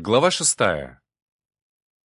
Глава шестая.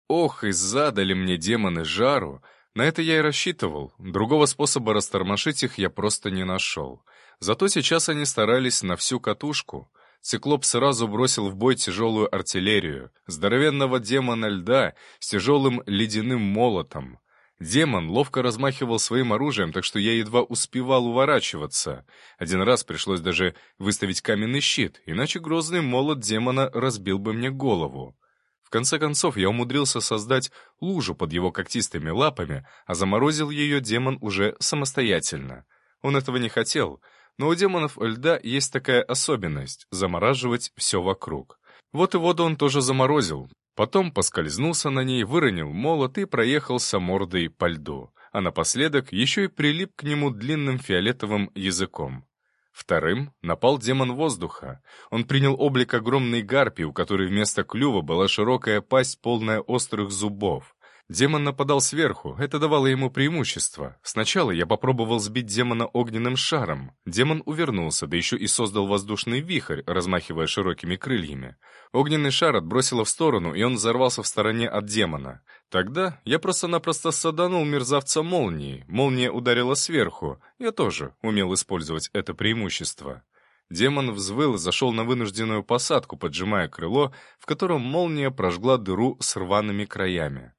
Ох, и задали мне демоны жару. На это я и рассчитывал. Другого способа растормошить их я просто не нашел. Зато сейчас они старались на всю катушку. Циклоп сразу бросил в бой тяжелую артиллерию, здоровенного демона льда с тяжелым ледяным молотом. Демон ловко размахивал своим оружием, так что я едва успевал уворачиваться. Один раз пришлось даже выставить каменный щит, иначе грозный молот демона разбил бы мне голову. В конце концов, я умудрился создать лужу под его когтистыми лапами, а заморозил ее демон уже самостоятельно. Он этого не хотел, но у демонов льда есть такая особенность — замораживать все вокруг. Вот и воду он тоже заморозил, Потом поскользнулся на ней, выронил молот и проехался мордой по льду, а напоследок еще и прилип к нему длинным фиолетовым языком. Вторым напал демон воздуха. Он принял облик огромной гарпии, у которой вместо клюва была широкая пасть, полная острых зубов. Демон нападал сверху, это давало ему преимущество. Сначала я попробовал сбить демона огненным шаром. Демон увернулся, да еще и создал воздушный вихрь, размахивая широкими крыльями. Огненный шар отбросило в сторону, и он взорвался в стороне от демона. Тогда я просто-напросто саданул мерзавца молнией. Молния ударила сверху. Я тоже умел использовать это преимущество. Демон взвыл и зашел на вынужденную посадку, поджимая крыло, в котором молния прожгла дыру с рваными краями.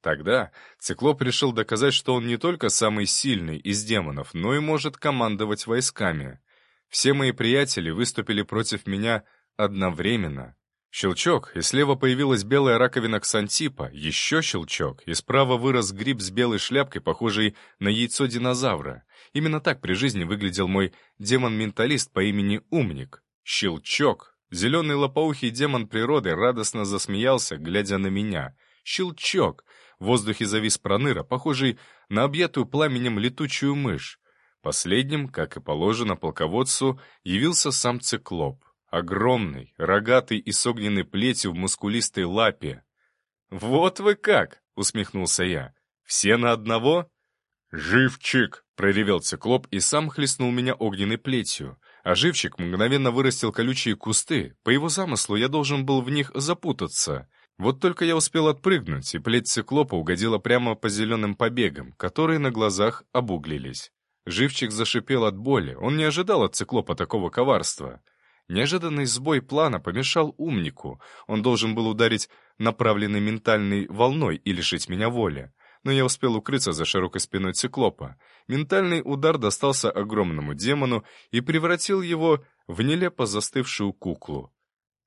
Тогда Циклоп решил доказать, что он не только самый сильный из демонов, но и может командовать войсками. Все мои приятели выступили против меня одновременно. Щелчок, и слева появилась белая раковина ксантипа, еще щелчок, и справа вырос гриб с белой шляпкой, похожий на яйцо динозавра. Именно так при жизни выглядел мой демон-менталист по имени Умник. Щелчок. Зеленый лопоухий демон природы радостно засмеялся, глядя на меня. Щелчок. В воздухе завис проныра, похожий на объятую пламенем летучую мышь. Последним, как и положено полководцу, явился сам циклоп. Огромный, рогатый и с огненной плетью в мускулистой лапе. «Вот вы как!» — усмехнулся я. «Все на одного?» «Живчик!» — проревел циклоп и сам хлестнул меня огненной плетью. А живчик мгновенно вырастил колючие кусты. По его замыслу я должен был в них запутаться. Вот только я успел отпрыгнуть, и плеть циклопа угодила прямо по зеленым побегам, которые на глазах обуглились. Живчик зашипел от боли, он не ожидал от циклопа такого коварства. Неожиданный сбой плана помешал умнику, он должен был ударить направленной ментальной волной и лишить меня воли. Но я успел укрыться за широкой спиной циклопа. Ментальный удар достался огромному демону и превратил его в нелепо застывшую куклу.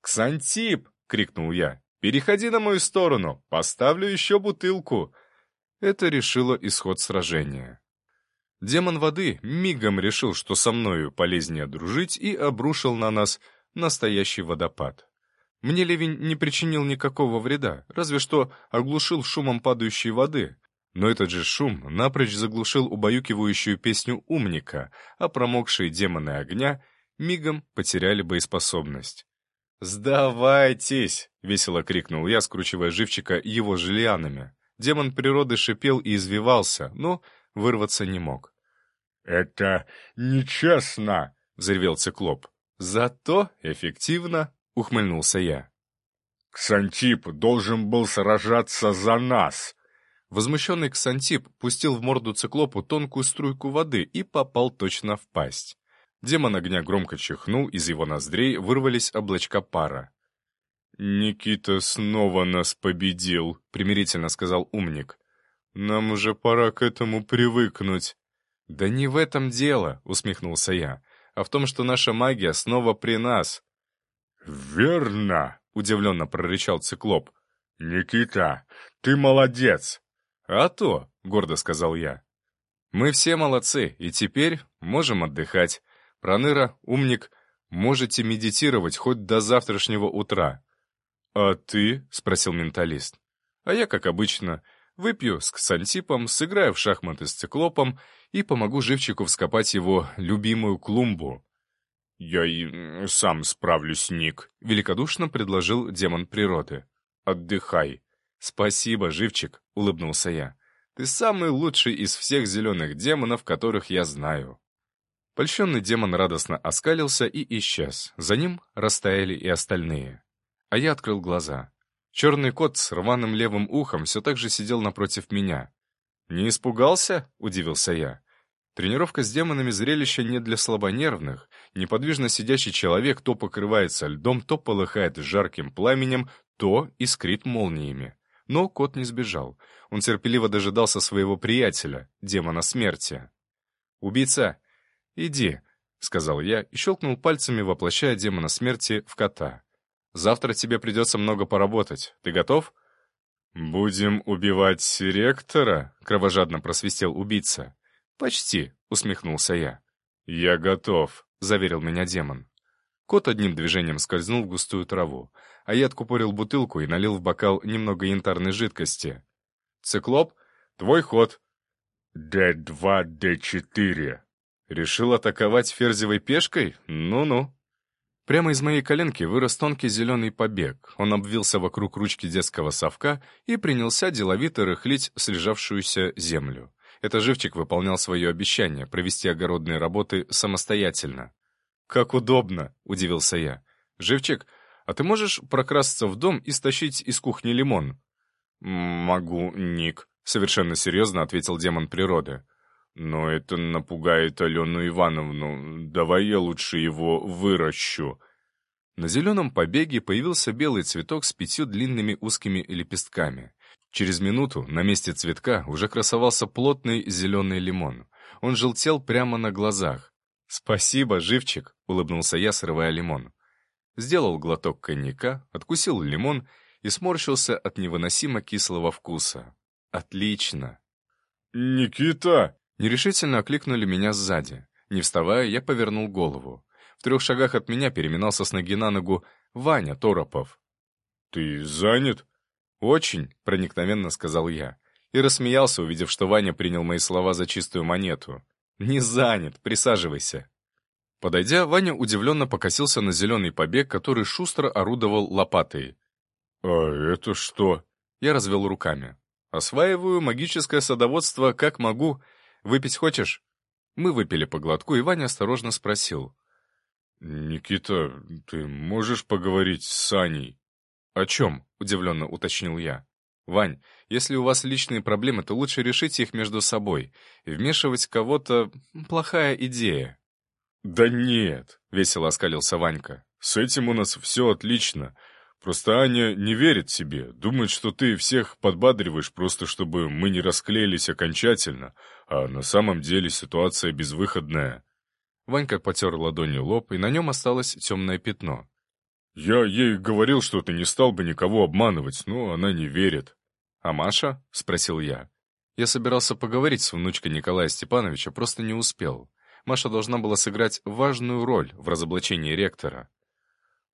«Ксантип!» — крикнул я. «Переходи на мою сторону, поставлю еще бутылку». Это решило исход сражения. Демон воды мигом решил, что со мною полезнее дружить, и обрушил на нас настоящий водопад. Мне ливень не причинил никакого вреда, разве что оглушил шумом падающей воды. Но этот же шум напрочь заглушил убаюкивающую песню умника, а промокшие демоны огня мигом потеряли боеспособность. «Сдавайтесь!» — весело крикнул я, скручивая живчика его же. Демон природы шипел и извивался, но вырваться не мог. «Это нечестно!» — взревел циклоп. «Зато эффективно!» — ухмыльнулся я. «Ксантип должен был сражаться за нас!» Возмущенный Ксантип пустил в морду циклопу тонкую струйку воды и попал точно в пасть. Демон огня громко чихнул, из его ноздрей вырвались облачка пара. «Никита снова нас победил», — примирительно сказал умник. «Нам уже пора к этому привыкнуть». «Да не в этом дело», — усмехнулся я, «а в том, что наша магия снова при нас». «Верно», — удивленно прорычал циклоп. «Никита, ты молодец!» «А то», — гордо сказал я. «Мы все молодцы, и теперь можем отдыхать. Проныра, умник, можете медитировать хоть до завтрашнего утра». «А ты?» — спросил менталист. «А я, как обычно, выпью с ксантипом, сыграю в шахматы с циклопом и помогу живчику вскопать его любимую клумбу». «Я и сам справлюсь, Ник», — великодушно предложил демон природы. «Отдыхай». «Спасибо, живчик», — улыбнулся я. «Ты самый лучший из всех зеленых демонов, которых я знаю». Польщенный демон радостно оскалился и исчез. За ним растаяли и остальные. А я открыл глаза. Черный кот с рваным левым ухом все так же сидел напротив меня. «Не испугался?» — удивился я. Тренировка с демонами зрелище не для слабонервных. Неподвижно сидящий человек то покрывается льдом, то полыхает жарким пламенем, то искрит молниями. Но кот не сбежал. Он терпеливо дожидался своего приятеля, демона смерти. «Убийца, иди», — сказал я и щелкнул пальцами, воплощая демона смерти в кота. «Завтра тебе придется много поработать. Ты готов?» «Будем убивать ректора?» — кровожадно просвистел убийца. «Почти», — усмехнулся я. «Я готов», — заверил меня демон. Кот одним движением скользнул в густую траву, а я откупорил бутылку и налил в бокал немного янтарной жидкости. «Циклоп, твой ход». «Д-2, Д-4». «Решил атаковать ферзевой пешкой? Ну-ну». Прямо из моей коленки вырос тонкий зеленый побег. Он обвился вокруг ручки детского совка и принялся деловито рыхлить слежавшуюся землю. Это живчик выполнял свое обещание провести огородные работы самостоятельно. «Как удобно!» — удивился я. «Живчик, а ты можешь прокрасться в дом и стащить из кухни лимон?» «Могу, Ник», — совершенно серьезно ответил демон природы. «Но это напугает Алену Ивановну. Давай я лучше его выращу». На зеленом побеге появился белый цветок с пятью длинными узкими лепестками. Через минуту на месте цветка уже красовался плотный зеленый лимон. Он желтел прямо на глазах. «Спасибо, живчик!» — улыбнулся я, срывая лимон. Сделал глоток коньяка, откусил лимон и сморщился от невыносимо кислого вкуса. «Отлично!» «Никита!» Нерешительно окликнули меня сзади. Не вставая, я повернул голову. В трех шагах от меня переминался с ноги на ногу Ваня Торопов. «Ты занят?» «Очень», — проникновенно сказал я. И рассмеялся, увидев, что Ваня принял мои слова за чистую монету. «Не занят, присаживайся». Подойдя, Ваня удивленно покосился на зеленый побег, который шустро орудовал лопатой. «А это что?» Я развел руками. «Осваиваю магическое садоводство как могу. Выпить хочешь?» Мы выпили по глотку, и Ваня осторожно спросил. «Никита, ты можешь поговорить с Саней?» «О чем?» — удивленно уточнил я. «Вань, если у вас личные проблемы, то лучше решите их между собой. Вмешивать кого-то — плохая идея». «Да нет», — весело оскалился Ванька. «С этим у нас все отлично. Просто Аня не верит тебе, думает, что ты всех подбадриваешь просто, чтобы мы не расклеились окончательно, а на самом деле ситуация безвыходная». Ванька потер ладонью лоб, и на нем осталось темное пятно. «Я ей говорил, что ты не стал бы никого обманывать, но она не верит». «А Маша?» — спросил я. Я собирался поговорить с внучкой Николая Степановича, просто не успел. Маша должна была сыграть важную роль в разоблачении ректора.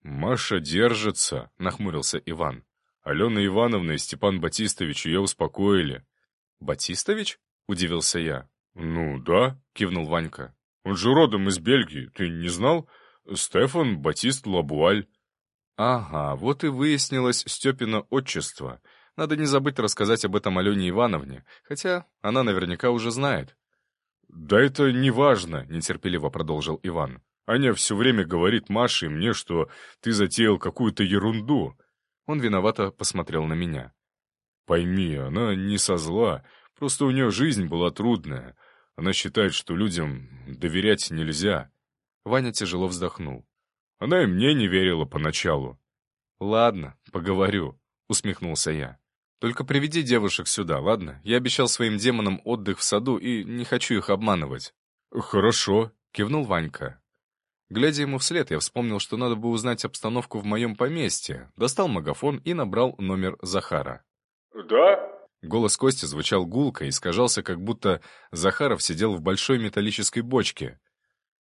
«Маша держится», — нахмурился Иван. «Алена Ивановна и Степан Батистович ее успокоили». «Батистович?» — удивился я. «Ну да», — кивнул Ванька. «Он же родом из Бельгии, ты не знал? Стефан Батист Лабуаль». «Ага, вот и выяснилось Степина отчество. Надо не забыть рассказать об этом Алене Ивановне, хотя она наверняка уже знает». «Да это не важно», — нетерпеливо продолжил Иван. Аня все время говорит Маше и мне, что ты затеял какую-то ерунду. Он виновато посмотрел на меня. Пойми, она не со зла, просто у нее жизнь была трудная. Она считает, что людям доверять нельзя. Ваня тяжело вздохнул. Она и мне не верила поначалу. «Ладно, поговорю», — усмехнулся я. «Только приведи девушек сюда, ладно? Я обещал своим демонам отдых в саду и не хочу их обманывать». «Хорошо», — кивнул Ванька. Глядя ему вслед, я вспомнил, что надо бы узнать обстановку в моем поместье, достал магафон и набрал номер Захара. «Да?» Голос Кости звучал гулко и искажался, как будто Захаров сидел в большой металлической бочке.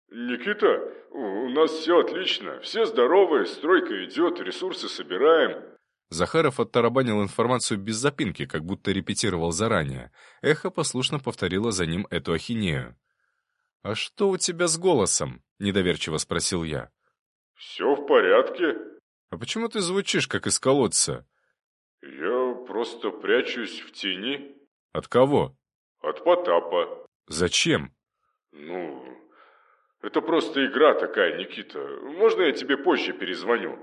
«Никита, у нас все отлично, все здоровы, стройка идет, ресурсы собираем». Захаров оттарабанил информацию без запинки, как будто репетировал заранее. Эхо послушно повторило за ним эту ахинею. «А что у тебя с голосом?» — недоверчиво спросил я. «Все в порядке». «А почему ты звучишь, как из колодца?» «Я просто прячусь в тени». «От кого?» «От Потапа». «Зачем?» «Ну, это просто игра такая, Никита. Можно я тебе позже перезвоню?»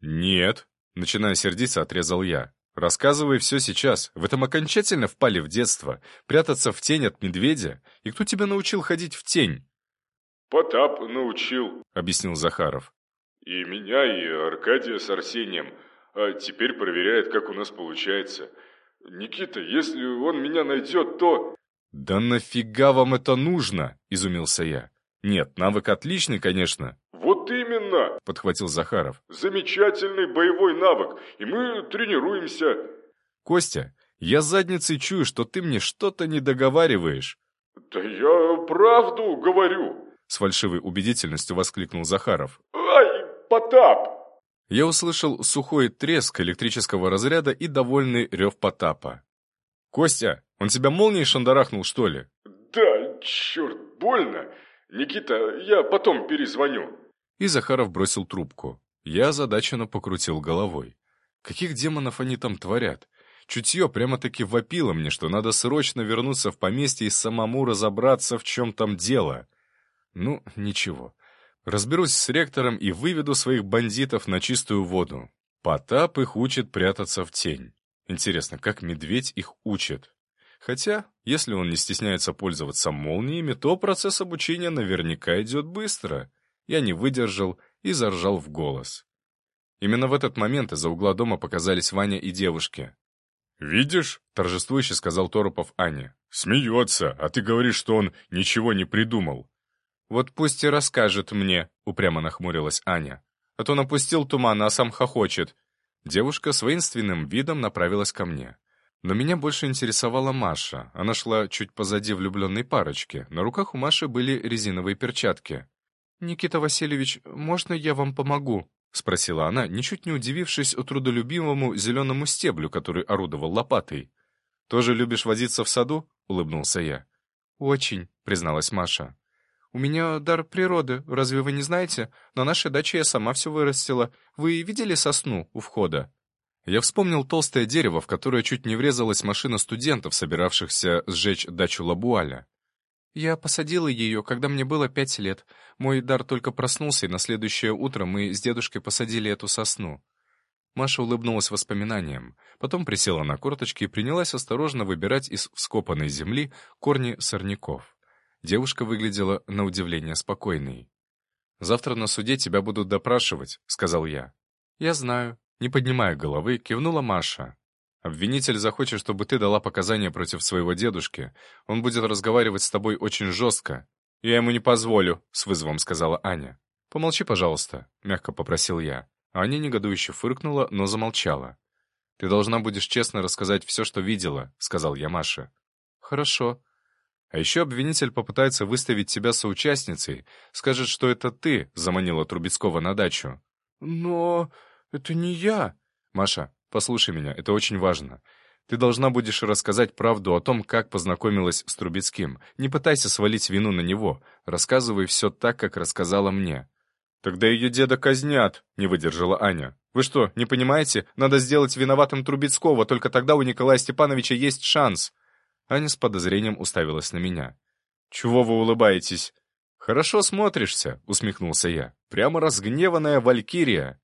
«Нет». Начиная сердиться, отрезал я. Рассказывай все сейчас. В этом окончательно впали в детство. Прятаться в тень от медведя? И кто тебя научил ходить в тень? Потап научил, объяснил Захаров. И меня, и Аркадия с Арсением. А теперь проверяет, как у нас получается. Никита, если он меня найдет, то... «Да нафига вам это нужно?» – изумился я. «Нет, навык отличный, конечно». «Вот именно!» – подхватил Захаров. «Замечательный боевой навык, и мы тренируемся». «Костя, я задницей чую, что ты мне что-то не договариваешь». «Да я правду говорю!» – с фальшивой убедительностью воскликнул Захаров. «Ай, Потап!» Я услышал сухой треск электрического разряда и довольный рев Потапа. «Костя, он тебя молнией шандарахнул, что ли?» «Да, черт, больно. Никита, я потом перезвоню». И Захаров бросил трубку. Я озадаченно покрутил головой. Каких демонов они там творят? Чутье прямо-таки вопило мне, что надо срочно вернуться в поместье и самому разобраться, в чем там дело. Ну, ничего. Разберусь с ректором и выведу своих бандитов на чистую воду. Потап их учит прятаться в тень. Интересно, как медведь их учит? Хотя, если он не стесняется пользоваться молниями, то процесс обучения наверняка идет быстро. Я не выдержал и заржал в голос. Именно в этот момент из-за угла дома показались Ваня и девушки. «Видишь?» — торжествующе сказал Торопов Ане. «Смеется, а ты говоришь, что он ничего не придумал». «Вот пусть и расскажет мне», — упрямо нахмурилась Аня. «А то напустил туман, а сам хохочет. Девушка с воинственным видом направилась ко мне. Но меня больше интересовала Маша. Она шла чуть позади влюбленной парочки. На руках у Маши были резиновые перчатки. «Никита Васильевич, можно я вам помогу?» — спросила она, ничуть не удивившись трудолюбивому зеленому стеблю, который орудовал лопатой. «Тоже любишь возиться в саду?» — улыбнулся я. «Очень», — призналась Маша. «У меня дар природы, разве вы не знаете? На нашей даче я сама все вырастила. Вы видели сосну у входа?» Я вспомнил толстое дерево, в которое чуть не врезалась машина студентов, собиравшихся сжечь дачу Лабуаля. Я посадила ее, когда мне было пять лет. Мой дар только проснулся, и на следующее утро мы с дедушкой посадили эту сосну. Маша улыбнулась воспоминаниям, потом присела на корточки и принялась осторожно выбирать из вскопанной земли корни сорняков. Девушка выглядела на удивление спокойной. «Завтра на суде тебя будут допрашивать», — сказал я. «Я знаю». Не поднимая головы, кивнула Маша. «Обвинитель захочет, чтобы ты дала показания против своего дедушки. Он будет разговаривать с тобой очень жестко». «Я ему не позволю», — с вызовом сказала Аня. «Помолчи, пожалуйста», — мягко попросил я. Аня негодующе фыркнула, но замолчала. «Ты должна будешь честно рассказать все, что видела», — сказал я Маше. «Хорошо», а еще обвинитель попытается выставить тебя соучастницей, скажет, что это ты заманила Трубецкого на дачу. Но это не я. Маша, послушай меня, это очень важно. Ты должна будешь рассказать правду о том, как познакомилась с Трубецким. Не пытайся свалить вину на него. Рассказывай все так, как рассказала мне. «Тогда ее деда казнят», — не выдержала Аня. «Вы что, не понимаете? Надо сделать виноватым Трубецкого, только тогда у Николая Степановича есть шанс». Аня с подозрением уставилась на меня. «Чего вы улыбаетесь?» «Хорошо смотришься», — усмехнулся я. «Прямо разгневанная валькирия».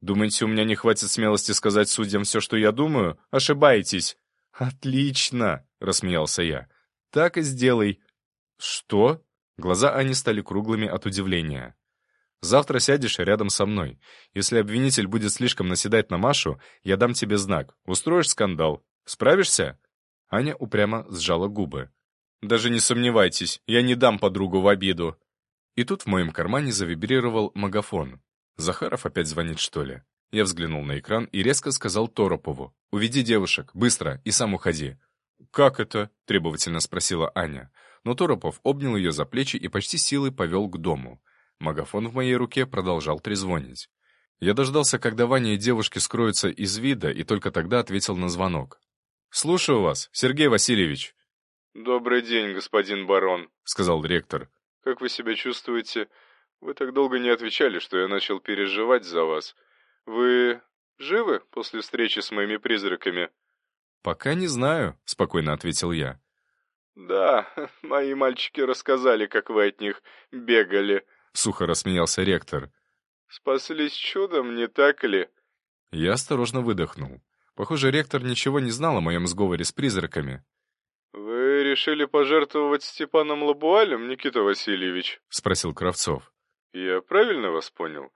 «Думаете, у меня не хватит смелости сказать судьям все, что я думаю? Ошибаетесь». «Отлично!» — рассмеялся я. «Так и сделай». «Что?» Глаза Ани стали круглыми от удивления. «Завтра сядешь рядом со мной. Если обвинитель будет слишком наседать на Машу, я дам тебе знак. Устроишь скандал. Справишься?» Аня упрямо сжала губы. «Даже не сомневайтесь, я не дам подругу в обиду». И тут в моем кармане завибрировал магафон. Захаров опять звонит, что ли? Я взглянул на экран и резко сказал Торопову. «Уведи девушек, быстро, и сам уходи». «Как это?» — требовательно спросила Аня. Но Торопов обнял ее за плечи и почти силой повел к дому. Магафон в моей руке продолжал трезвонить. Я дождался, когда Ваня и девушки скроются из вида, и только тогда ответил на звонок. «Слушаю вас, Сергей Васильевич». «Добрый день, господин барон», — сказал ректор. «Как вы себя чувствуете? Вы так долго не отвечали, что я начал переживать за вас. Вы живы после встречи с моими призраками?» «Пока не знаю», — спокойно ответил я. «Да, мои мальчики рассказали, как вы от них бегали», — сухо рассмеялся ректор. «Спаслись чудом, не так ли?» Я осторожно выдохнул. Похоже, ректор ничего не знал о моем сговоре с призраками. «Вы решили пожертвовать Степаном Лабуалем, Никита Васильевич?» — спросил Кравцов. «Я правильно вас понял?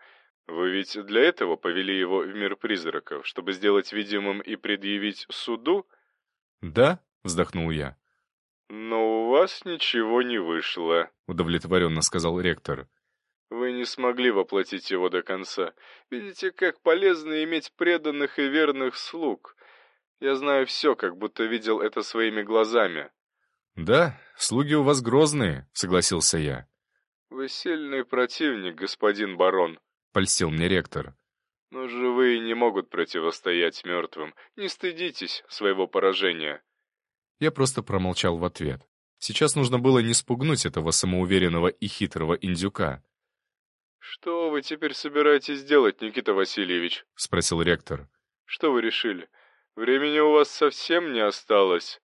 Вы ведь для этого повели его в мир призраков, чтобы сделать видимым и предъявить суду?» «Да», — вздохнул я. «Но у вас ничего не вышло», — удовлетворенно сказал ректор. «Вы не смогли воплотить его до конца. Видите, как полезно иметь преданных и верных слуг. Я знаю все, как будто видел это своими глазами». «Да, слуги у вас грозные», — согласился я. «Вы сильный противник, господин барон», — польстил мне ректор. «Но живые не могут противостоять мертвым. Не стыдитесь своего поражения». Я просто промолчал в ответ. Сейчас нужно было не спугнуть этого самоуверенного и хитрого индюка. «Что вы теперь собираетесь делать, Никита Васильевич?» — спросил ректор. «Что вы решили? Времени у вас совсем не осталось».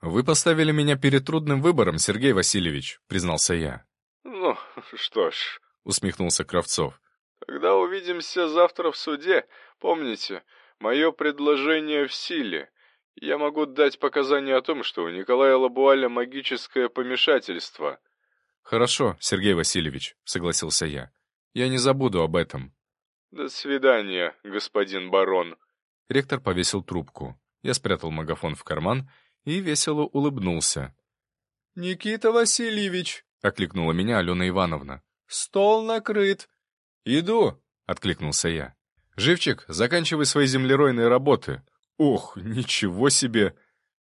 «Вы поставили меня перед трудным выбором, Сергей Васильевич», — признался я. «Ну, что ж», — усмехнулся Кравцов. «Тогда увидимся завтра в суде. Помните, мое предложение в силе. Я могу дать показания о том, что у Николая Лабуаля магическое помешательство». «Хорошо, Сергей Васильевич», — согласился я. «Я не забуду об этом». «До свидания, господин барон». Ректор повесил трубку. Я спрятал магафон в карман и весело улыбнулся. «Никита Васильевич!» — окликнула меня Алена Ивановна. «Стол накрыт!» «Иду!» — откликнулся я. «Живчик, заканчивай свои землеройные работы. Ох, ничего себе!»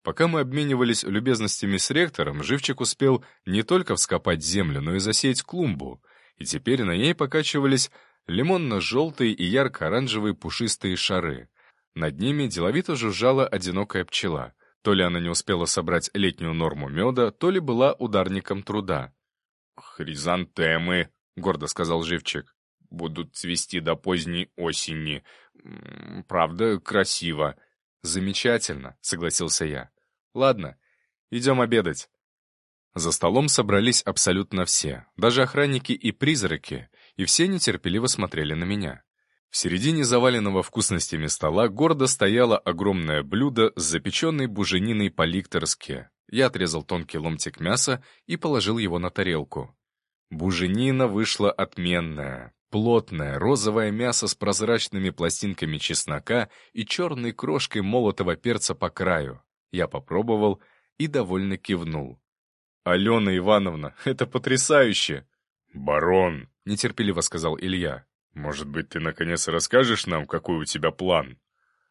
Пока мы обменивались любезностями с ректором, Живчик успел не только вскопать землю, но и засеять клумбу, и теперь на ней покачивались лимонно-желтые и ярко-оранжевые пушистые шары. Над ними деловито жужжала одинокая пчела. То ли она не успела собрать летнюю норму меда, то ли была ударником труда. «Хризантемы», — гордо сказал Живчик, — «будут цвести до поздней осени. Правда, красиво». «Замечательно», — согласился я. «Ладно, идем обедать». За столом собрались абсолютно все, даже охранники и призраки, и все нетерпеливо смотрели на меня. В середине заваленного вкусностями стола гордо стояло огромное блюдо с запеченной бужениной по-ликторски. Я отрезал тонкий ломтик мяса и положил его на тарелку. Буженина вышла отменная. Плотное розовое мясо с прозрачными пластинками чеснока и черной крошкой молотого перца по краю. Я попробовал и довольно кивнул. «Алена Ивановна, это потрясающе!» «Барон!» — нетерпеливо сказал Илья. «Может быть, ты наконец расскажешь нам, какой у тебя план?»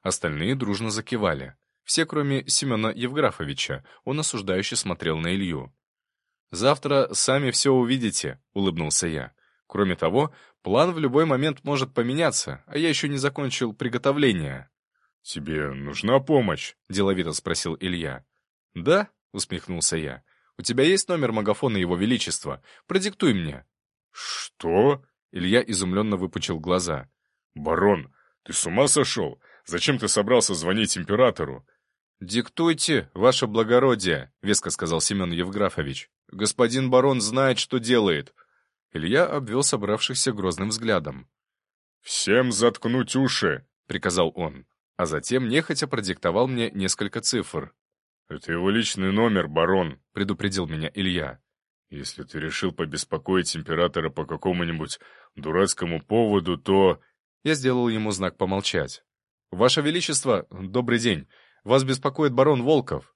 Остальные дружно закивали. Все, кроме Семена Евграфовича. Он осуждающе смотрел на Илью. «Завтра сами все увидите», — улыбнулся я. Кроме того, план в любой момент может поменяться, а я еще не закончил приготовление. «Тебе нужна помощь?» — деловито спросил Илья. «Да», — усмехнулся я. «У тебя есть номер магафона Его Величества? Продиктуй мне». «Что?» — Илья изумленно выпучил глаза. «Барон, ты с ума сошел? Зачем ты собрался звонить императору?» «Диктуйте, ваше благородие», — веско сказал Семен Евграфович. «Господин барон знает, что делает. Илья обвел собравшихся грозным взглядом. «Всем заткнуть уши!» — приказал он, а затем нехотя продиктовал мне несколько цифр. «Это его личный номер, барон», — предупредил меня Илья. «Если ты решил побеспокоить императора по какому-нибудь дурацкому поводу, то...» Я сделал ему знак помолчать. «Ваше Величество, добрый день. Вас беспокоит барон Волков».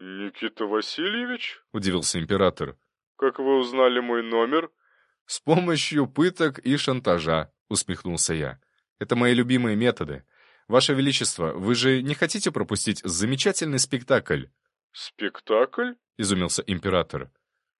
«Никита Васильевич?» — удивился император. «Как вы узнали мой номер?» «С помощью пыток и шантажа», — усмехнулся я. «Это мои любимые методы. Ваше Величество, вы же не хотите пропустить замечательный спектакль?» «Спектакль?» — изумился император.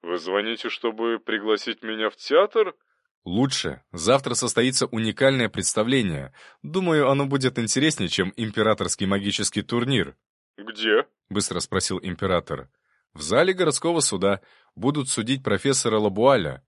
«Вы звоните, чтобы пригласить меня в театр?» «Лучше. Завтра состоится уникальное представление. Думаю, оно будет интереснее, чем императорский магический турнир». «Где?» — быстро спросил император. «В зале городского суда. Будут судить профессора Лабуаля.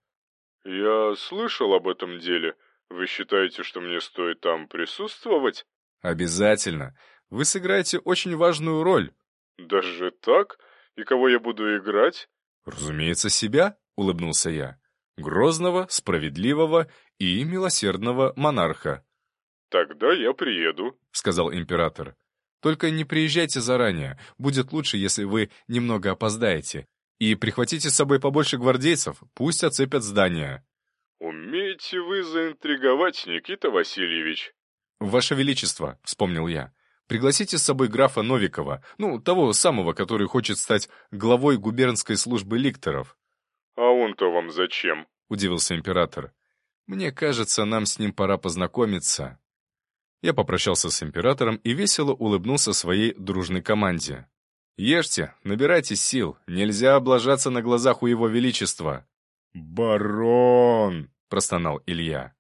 «Я слышал об этом деле. Вы считаете, что мне стоит там присутствовать?» «Обязательно. Вы сыграете очень важную роль». «Даже так? И кого я буду играть?» «Разумеется, себя», — улыбнулся я. «Грозного, справедливого и милосердного монарха». «Тогда я приеду», — сказал император. «Только не приезжайте заранее. Будет лучше, если вы немного опоздаете. И прихватите с собой побольше гвардейцев, пусть оцепят здание». «Умеете вы заинтриговать, Никита Васильевич?» «Ваше Величество», — вспомнил я, — «пригласите с собой графа Новикова, ну, того самого, который хочет стать главой губернской службы ликторов». «А он-то вам зачем?» — удивился император. «Мне кажется, нам с ним пора познакомиться». Я попрощался с императором и весело улыбнулся своей дружной команде. «Ешьте, набирайтесь сил, нельзя облажаться на глазах у его величества». «Барон!» — простонал Илья.